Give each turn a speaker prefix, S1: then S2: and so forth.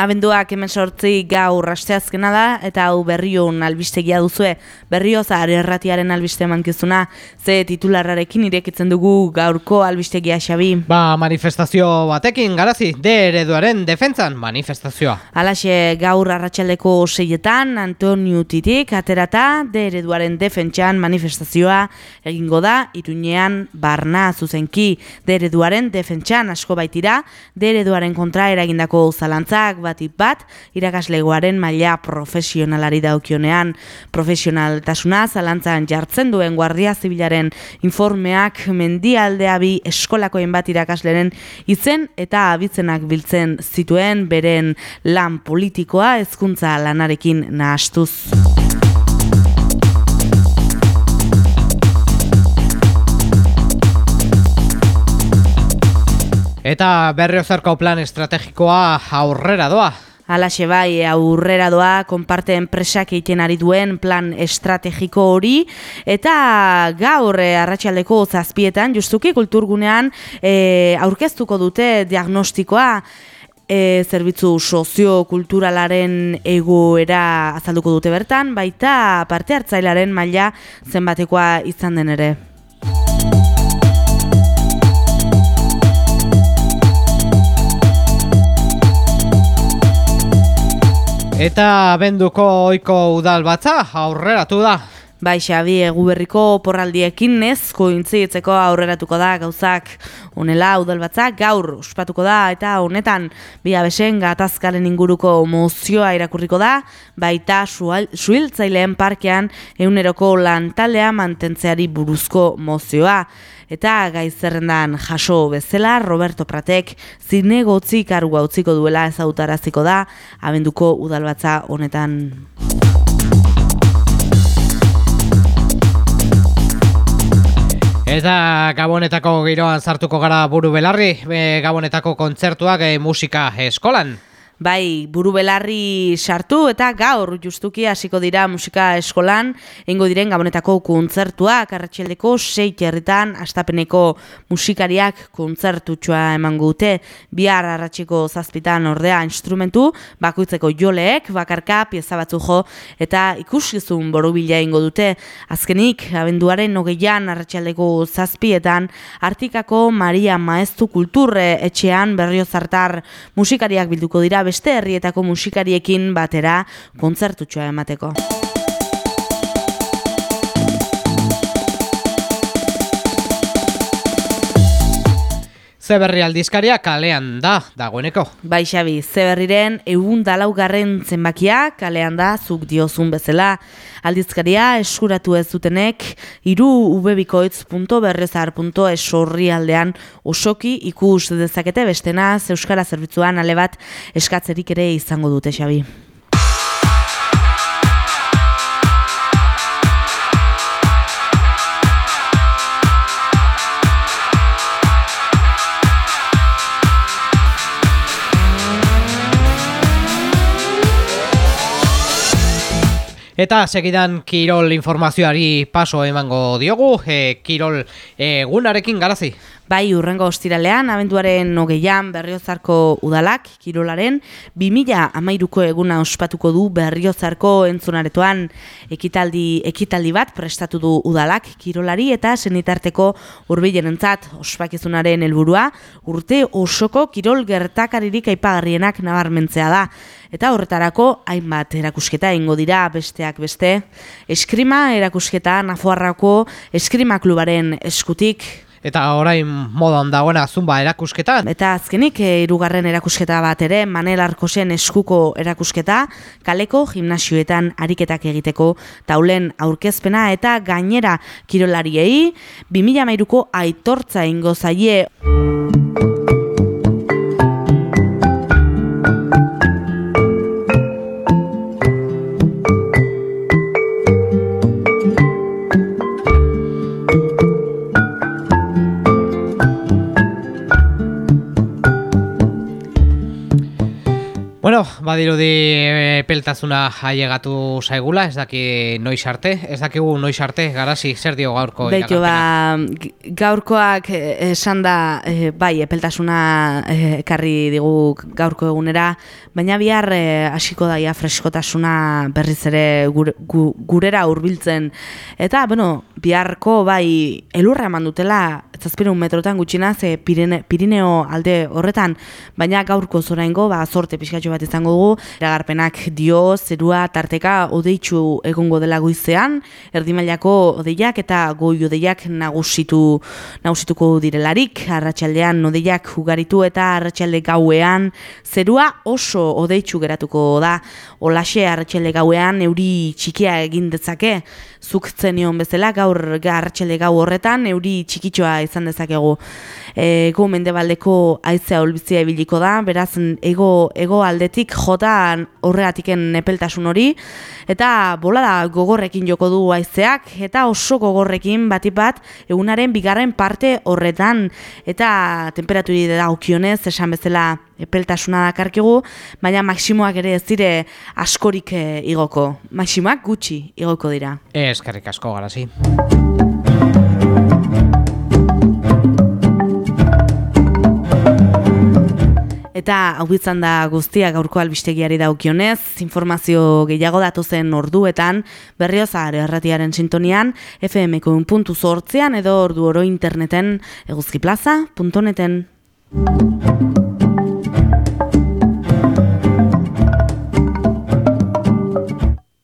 S1: Abenduak hemen sortzi gaur rasteazkena da, eta hau berriun albistegia duzue, berrio zahar erratiaren albiste mankizuna, ze titularrarekin irekitzen dugu gaurko albistegia xabi.
S2: Ba, manifestazio batekin, garazi, de ereduaren defentzan manifestazioa.
S1: Alaxe gaur arratsaldeko seietan, Antonio Titik, aterata, de ereduaren defentsan manifestazioa egingo da, itunean barna zuzenki, de ereduaren defentsan asko baitira, de ereduaren kontra eragindako zalantzak, batik bat, irakaslegoaren maila profesionalari daukionean. Profesionaltasuna zalantzan jartzen duen Guardia Zibilaren informeak mendialdea bi eskolakoen bat irakasleren izen eta abitzenak biltzen zituen beren lan politikoa hezkuntza lanarekin nahastuz.
S2: Eta berriozarko plan estrategikoa aurrera doa.
S1: Alaxe bai, aurrera doa, konparte enpresak egiten ari duen plan estrategiko hori, eta gaur eh, arratsaldeko zazpietan, justuki kulturgunean e, aurkeztuko dute diagnostikoa, e, zerbitzu soziokulturalaren egoera azalduko dute bertan, baita parte hartzailaren maila zenbatekoa izan den ere.
S2: Eta benduko oiko udal batza aurreratu da.
S1: Bai, Xabi, eguberriko porraldiekin nezko intzietzeko aurreratuko da gauzak onela udal batzak gaur ospatuko da eta honetan bi abesen gatazkaren inguruko mozioa irakurriko da, baita suhiltzaileen parkean eguneroko lantalea mantentzeari buruzko mozioa. Eta gaizerrendan jaso bezala Roberto Pratek zinegotzi karua utziko duela ezagutaraziko da abenduko udalbatza honetan.
S2: Eta Gabonetako giroan sartuko gara buru belarri, Gabonetako kontzertuak e, musika eskolan.
S1: Bai, buru belarri sartu eta gaur justuki hasiko dira musika eskolan, eingo diren gabonetako kontzertuak, arratxeldeko seit herritan, astapeneko musikariak kontzertutxoa eman gute, bihar arratxeko zazpitan ordea instrumentu, bakoitzeko joleek, bakarka, pieza batzu jo, eta ikusizun boru bila ingo dute. Azkenik, abenduaren nogeian arratxeldeko zazpietan, artikako Maria Maeztu Kulturre etxean berrio zartar musikariak bilduko dira beste herrietako musikariekin batera kontzertutxoa emateko.
S2: Zeberri aldizkaria kalean da, dagoeneko.
S1: Bai, Xabi, Zeberriren egun dalaugarren zenbakia kalean da, zuk diozun bezala. Aldizkaria eskuratu ez dutenek, iru ubebikoitz.berrezar.esorri aldean osoki ikus dezakete bestena Euskara Zerbitzuan ale bat eskatzerik ere izango dute, Xabi.
S2: Eta segidan Kirol informazioari paso emango diogu, e, Kirol egunarekin garazi.
S1: Bai, urrengo ostiralean, abenduaren nogeian berriozarko udalak, kirolaren, 2000 amairuko eguna ospatuko du berriozarko entzunaretoan. Ekitaldi, ekitaldi bat prestatu du udalak, kirolari eta senitarteko urbilen entzat ospakizunaren helburua. Urte osoko kirol gertakaririk aipagarrienak nabarmentzea da. Eta horretarako, hainbat erakusketa ingo dira besteak beste, eskrima erakusketa nafoarrako eskrima klubaren eskutik,
S2: Eta orain modan dagoena zumba erakusketa.
S1: Eta azkenik, eh, hirugarren erakusketa bat ere, Manel Arkosen eskuko erakusketa, kaleko gimnasioetan ariketak egiteko taulen aurkezpena eta gainera kirolariei, 2000 aitortza ingo zaie...
S2: Bueno, badirudi e, peltazuna haiegatu zaigula, ez daki noiz arte, ez dakigu noiz arte, garazi, zer dio gaurko
S1: Beito, ba, gaurkoak eh, esan da, e, bai, epeltasuna ekarri digu gaurko egunera, baina bihar hasiko daia freskotasuna berriz ere gure, gurera hurbiltzen. Eta, bueno, biharko bai elurra eman dutela, zazpirun metrotan gutxina, ze Pirine, Pirineo alde horretan, baina gaurko zoraingo, ba, zorte pixkatxo bat izango dugu, eragarpenak dio, zerua, tarteka, odeitzu egongo dela goizean, erdimailako odeiak eta goi odeiak nagusitu, nagusituko direlarik, arratsaldean odeiak ugaritu eta arratsalde gauean, zerua oso odeitzu geratuko da, olaxe arratsalde gauean, euri txikia egin dezake, zuk zenion bezala, gaur arratsalde gau horretan, euri txikitxoa izan dezakegu. Ego mendebaldeko aizea olbizia ebiliko da, beraz ego, ego aldetik jota horregatiken nepeltasun hori, eta bola da gogorrekin joko du aizeak, eta oso gogorrekin batipat egunaren bigarren parte horretan, eta temperaturi da okionez, esan bezala epeltasuna dakarkigu, baina maksimoak ere ez dire askorik eh, igoko. Maksimoak gutxi igoko dira.
S2: Eskerrik asko garazi.
S1: Eta hau bizan da guztia gaurko albistegiari daukionez, informazio gehiago datu zen orduetan, berriozar erratiaren sintonian, fmko puntu zortzean edo ordu oro interneten eguzkiplaza.neten.